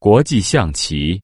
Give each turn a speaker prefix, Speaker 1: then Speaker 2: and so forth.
Speaker 1: 国际象棋。